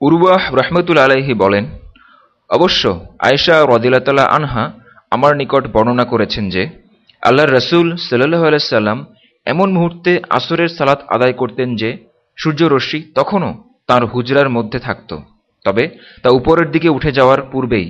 উরওয়াহ রহমতুল আলাইহি বলেন, অবশ্য আয়েশা রদিলাতাল্লা আনহা আমার নিকট বর্ণনা করেছেন যে আল্লাহ রসুল সাল্লাহ আলাইসাল্লাম এমন মুহূর্তে আসরের সালাত আদায় করতেন যে সূর্যরশ্মি তখনও তার হুজরার মধ্যে থাকত। তবে তা উপরের দিকে উঠে যাওয়ার পূর্বেই